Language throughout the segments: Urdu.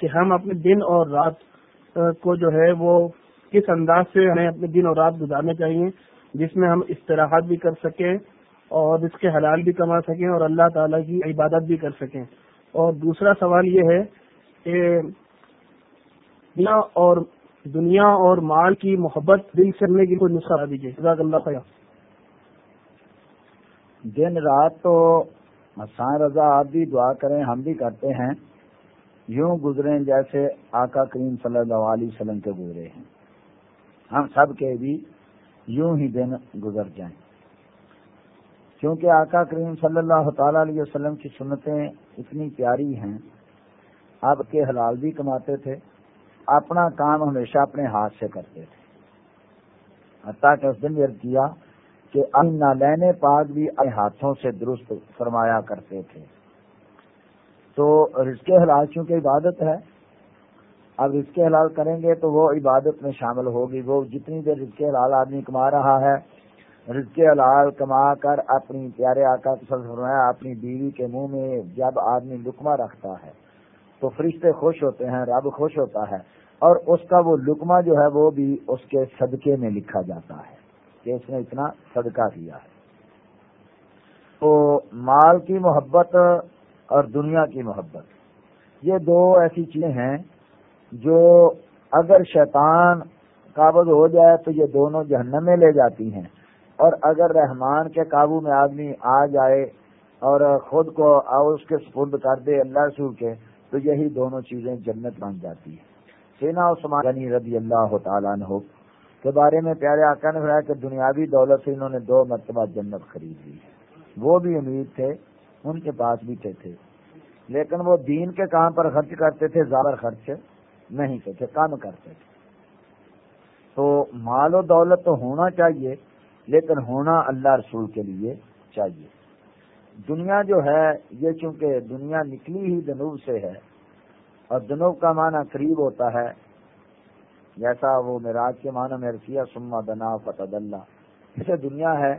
کہ ہم اپنے دن اور رات کو جو ہے وہ کس انداز سے ہمیں اپنے دن اور رات گزارنے چاہیے، جس میں ہم استراحت بھی کر سکیں اور اس کے حلال بھی کما سکیں اور اللہ تعالیٰ کی عبادت بھی کر سکیں۔ اور دوسرا سوال یہ ہے کہ دنیا اور دنیا اور مال کی محبت دل سے کرنے کی کوئی نسخہ دیجیے جزاک اللہ خیال دن رات تو سائیں رضا آپ بھی دعا کریں، ہم بھی کرتے ہیں۔ یوں گزرے جیسے آقا کریم صلی اللہ علیہ وسلم کے گزرے ہیں۔ ہم سب کے بھی یوں ہی دن گزر جائیں۔ کیونکہ آقا کریم صلی اللہ تعالی علیہ وسلم کی سنتیں اتنی پیاری ہیں، آپ کے حلال بھی کماتے تھے، اپنا کام ہمیشہ اپنے ہاتھ سے کرتے تھے۔ حتیٰ کہ اس دن یہ کیا کہ ان لینے پاک بھی اپنے ہاتھوں سے درست فرمایا کرتے تھے۔ تو رزق حلال چونکہ عبادت ہے، اب رزق حلال کریں گے تو وہ عبادت میں شامل ہوگی۔ وہ جتنی دیر رزق حلال آدمی کما رہا ہے رزق حلال کما کر اپنی پیارے آقا فرمایا، اپنی بیوی کے منہ میں جب آدمی لکما رکھتا ہے تو فرشتے خوش ہوتے ہیں، رب خوش ہوتا ہے اور اس کا وہ لکما جو ہے وہ بھی اس کے صدقے میں لکھا جاتا ہے کہ اس نے اتنا صدقہ کیا ہے۔ تو مال کی محبت اور دنیا کی محبت۔ یہ دو ایسی چیزیں ہیں جو اگر شیطان قابض ہو جائے تو یہ دونوں جہنم میں لے جاتی ہیں۔ اور اگر رحمان کے قابو میں آدمی آ جائے اور خود کو اس کے سپرد کر دے اللہ رسول کے، تو یہی دونوں چیزیں جنت بن جاتی ہیں۔ سینا عثمان غنی رضی اللہ تعالیٰ عنہ کے بارے میں پیارے آقا نے بتایا کہ دنیاوی دولت سے انہوں نے دو مرتبہ جنت خرید لی۔ وہ بھی امید تھے ان کے پاس بھی تھے لیکن وہ دین کے کام پر خرچ کرتے تھے، زیادہ خرچ نہیں کرتے کم کرتے تھے۔ تو مال و دولت تو ہونا چاہیے، لیکن ہونا اللہ رسول کے لیے چاہیے۔ دنیا جو ہے، یہ چونکہ دنیا نکلی ہی جنوب سے ہے، اور جنوب کا معنی قریب ہوتا ہے۔ جیسا وہ میراج کے معنی میں رسیہ سما دنا فتح اللہ جیسے دنیا ہے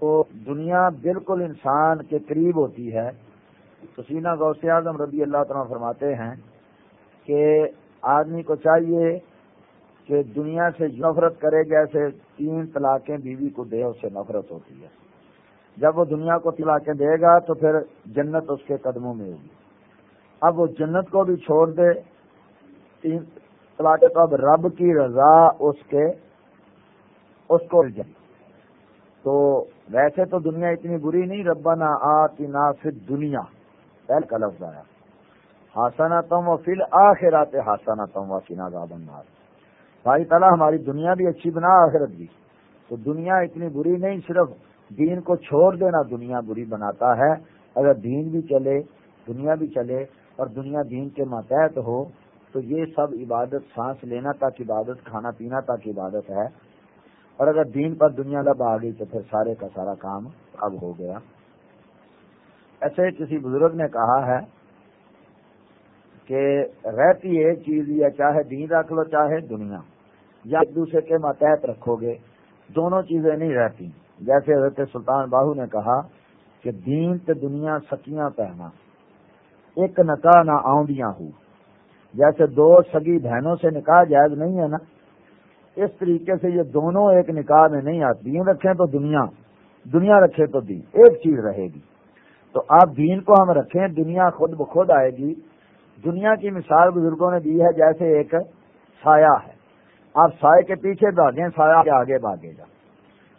تو دنیا بالکل انسان کے قریب ہوتی ہے۔ تو سینا غوث اعظم رضی اللہ تعالیٰ فرماتے ہیں کہ آدمی کو چاہیے کہ دنیا سے نفرت کرے جیسے تین طلاقیں بیوی کو دے، اس سے نفرت ہوتی ہے۔ جب وہ دنیا کو طلاقیں دے گا تو پھر جنت اس کے قدموں میں ہوگی۔ اب وہ جنت کو بھی چھوڑ دے، تین طلاق تو اب رب کی رضا اس کے، اس کو جائے تو ویسے تو دنیا اتنی بری نہیں ربا نہ آتی نہ پھر دنیا پہل کا لفظ آیا۔ ہاسانہ تم و فل آخرات ہاسانہ تم و سینا بھائی تعالیٰ، ہماری دنیا بھی اچھی بنا آخرت بھی۔ تو دنیا اتنی بری نہیں، صرف دین کو چھوڑ دینا دنیا بری بناتا ہے۔ اگر دین بھی چلے، دنیا بھی چلے اور دنیا دین کے ماتحت ہو، تو یہ سب عبادت، سانس لینا تک عبادت، کھانا پینا تک عبادت ہے۔ اور اگر دین پر دنیا لب آ گئی تو پھر سارے کا سارا کام اب ہو گیا۔ ایسے کسی بزرگ نے کہا ہے کہ رہتی ایک چیز یا چاہے دین رکھ لو، چاہے دنیا، یا ایک دوسرے کے ماتحت رکھو گے، دونوں چیزیں نہیں رہتی۔ جیسے حضرت سلطان باہو نے کہا کہ دین تے دنیا سکیاں پہنا ایک نکاح نہ آؤں ہوں جیسے دو سگی بہنوں سے نکاح جائز نہیں ہے نا اس طریقے سے یہ دونوں ایک نکاح میں نہیں آتی دین رکھیں تو دنیا دنیا رکھے تو دین، ایک چیز رہے گی۔ تو آپ دین کو ہم رکھیں، دنیا خود بخود آئے گی۔ دنیا کی مثال بزرگوں نے دی ہے، جیسے ایک سایہ ہے۔ آپ سائے کے پیچھے بھاگیں، سایہ کے آگے بھاگے گا۔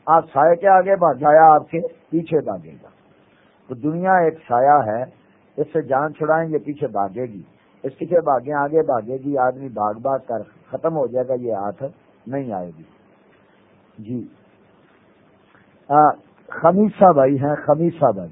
آپ سائے کے آگے سایہ آپ کے پیچھے بھاگے گا۔ تو دنیا ایک سایہ ہے، اس سے جان چھڑائیں گے، پیچھے بھاگے گی۔ اس پیچھے بھاگیں، آگے بھاگے گی، آدمی بھاگ بھاگ کر ختم ہو جائے گا، یہ ہاتھ نہیں آئے گی۔ جی۔ خمیسہ بھائی ہیں خمیسہ بھائی۔